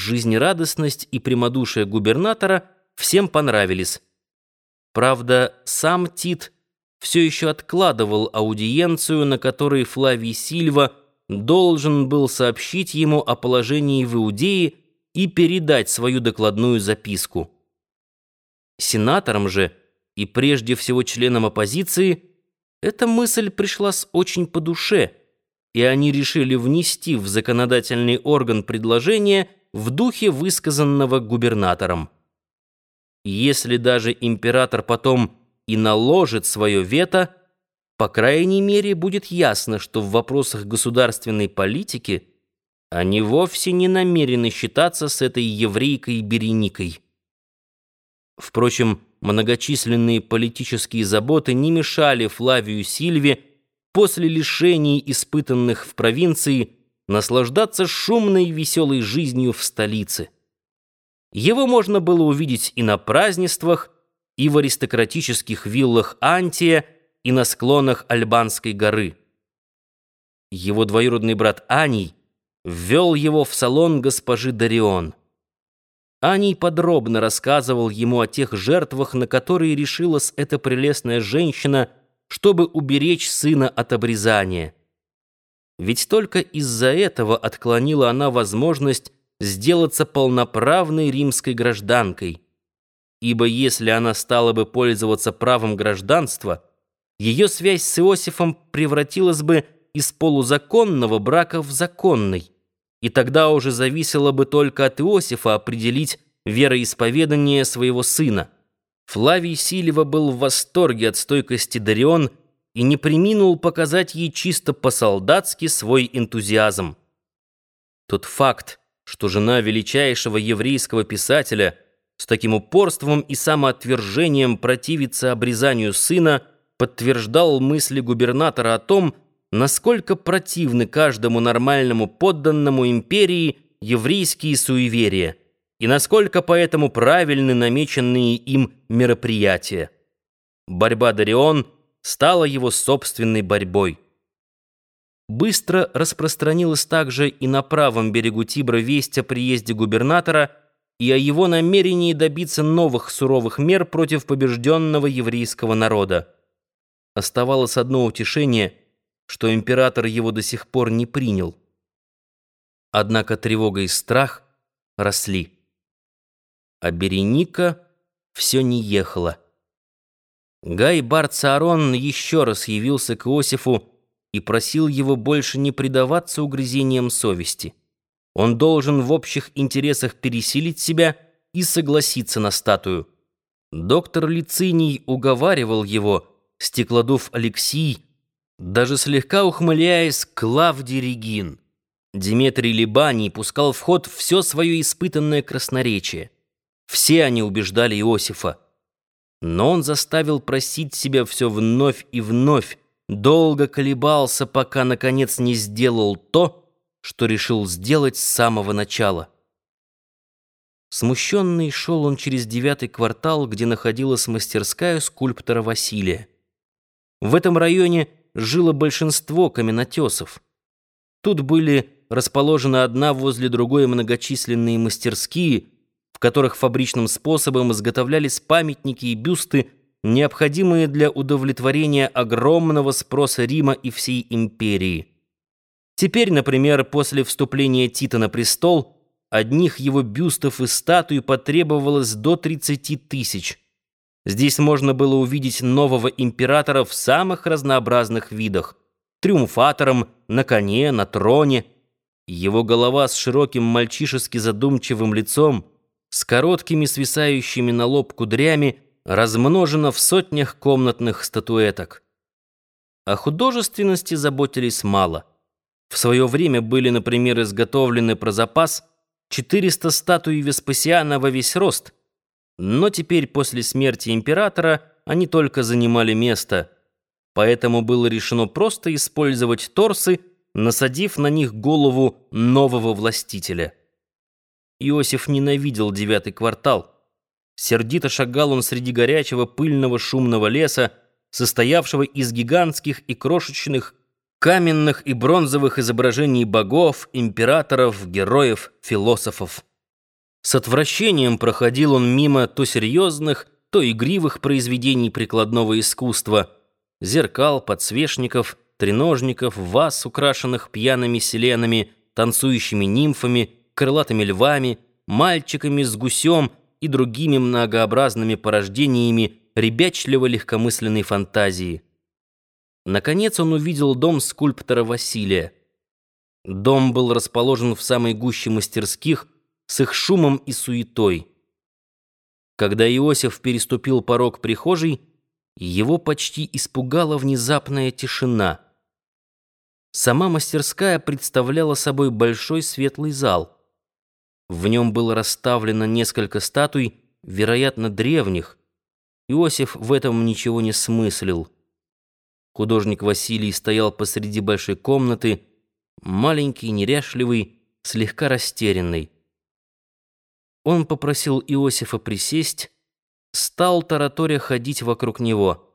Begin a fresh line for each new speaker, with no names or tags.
жизнерадостность и прямодушие губернатора всем понравились. Правда, сам Тит все еще откладывал аудиенцию, на которой Флавий Сильва должен был сообщить ему о положении в Иудее и передать свою докладную записку. Сенаторам же, и прежде всего членам оппозиции, эта мысль пришла с очень по душе, и они решили внести в законодательный орган предложение в духе высказанного губернатором. Если даже император потом и наложит свое вето, по крайней мере будет ясно, что в вопросах государственной политики они вовсе не намерены считаться с этой еврейкой Береникой. Впрочем, многочисленные политические заботы не мешали Флавию Сильве после лишений, испытанных в провинции, наслаждаться шумной и веселой жизнью в столице. Его можно было увидеть и на празднествах, и в аристократических виллах Антия, и на склонах Альбанской горы. Его двоюродный брат Аний ввел его в салон госпожи Дарион. Аний подробно рассказывал ему о тех жертвах, на которые решилась эта прелестная женщина, чтобы уберечь сына от обрезания. Ведь только из-за этого отклонила она возможность сделаться полноправной римской гражданкой. Ибо если она стала бы пользоваться правом гражданства, ее связь с Иосифом превратилась бы из полузаконного брака в законный и тогда уже зависело бы только от Иосифа определить вероисповедание своего сына. Флавий Сильва был в восторге от стойкости Дарион и не приминул показать ей чисто по-солдатски свой энтузиазм. Тот факт, что жена величайшего еврейского писателя с таким упорством и самоотвержением противится обрезанию сына, подтверждал мысли губернатора о том, насколько противны каждому нормальному подданному империи еврейские суеверия и насколько поэтому правильны намеченные им мероприятия. Борьба Дарион стала его собственной борьбой. Быстро распространилась также и на правом берегу Тибра весть о приезде губернатора и о его намерении добиться новых суровых мер против побежденного еврейского народа. Оставалось одно утешение — что император его до сих пор не принял. Однако тревога и страх росли. А Береника все не ехала. Гай Барцарон еще раз явился к Иосифу и просил его больше не предаваться угрызениям совести. Он должен в общих интересах пересилить себя и согласиться на статую. Доктор Лициний уговаривал его, стеклодув Алексий, даже слегка ухмыляясь, Клавдий Регин, Дмитрий Либаний пускал в ход все свое испытанное красноречие. Все они убеждали Иосифа. Но он заставил просить себя все вновь и вновь, долго колебался, пока, наконец, не сделал то, что решил сделать с самого начала. Смущенный шел он через девятый квартал, где находилась мастерская скульптора Василия. В этом районе – жило большинство каменотесов. Тут были расположены одна возле другой многочисленные мастерские, в которых фабричным способом изготовлялись памятники и бюсты, необходимые для удовлетворения огромного спроса Рима и всей империи. Теперь, например, после вступления Тита на престол, одних его бюстов и статуй потребовалось до 30 тысяч – Здесь можно было увидеть нового императора в самых разнообразных видах. Триумфатором, на коне, на троне. Его голова с широким мальчишески задумчивым лицом, с короткими свисающими на лоб кудрями, размножена в сотнях комнатных статуэток. О художественности заботились мало. В свое время были, например, изготовлены про запас 400 статуй Веспасиана во весь рост – но теперь, после смерти императора, они только занимали место. Поэтому было решено просто использовать торсы, насадив на них голову нового властителя. Иосиф ненавидел девятый квартал. Сердито шагал он среди горячего, пыльного, шумного леса, состоявшего из гигантских и крошечных каменных и бронзовых изображений богов, императоров, героев, философов. С отвращением проходил он мимо то серьезных, то игривых произведений прикладного искусства, зеркал, подсвечников, треножников, ваз, украшенных пьяными селенами, танцующими нимфами, крылатыми львами, мальчиками с гусем и другими многообразными порождениями ребячливо-легкомысленной фантазии. Наконец он увидел дом скульптора Василия. Дом был расположен в самой гуще мастерских, с их шумом и суетой. Когда Иосиф переступил порог прихожей, его почти испугала внезапная тишина. Сама мастерская представляла собой большой светлый зал. В нем было расставлено несколько статуй, вероятно, древних. Иосиф в этом ничего не смыслил. Художник Василий стоял посреди большой комнаты, маленький, неряшливый, слегка растерянный. Он попросил Иосифа присесть, стал тараторя ходить вокруг него.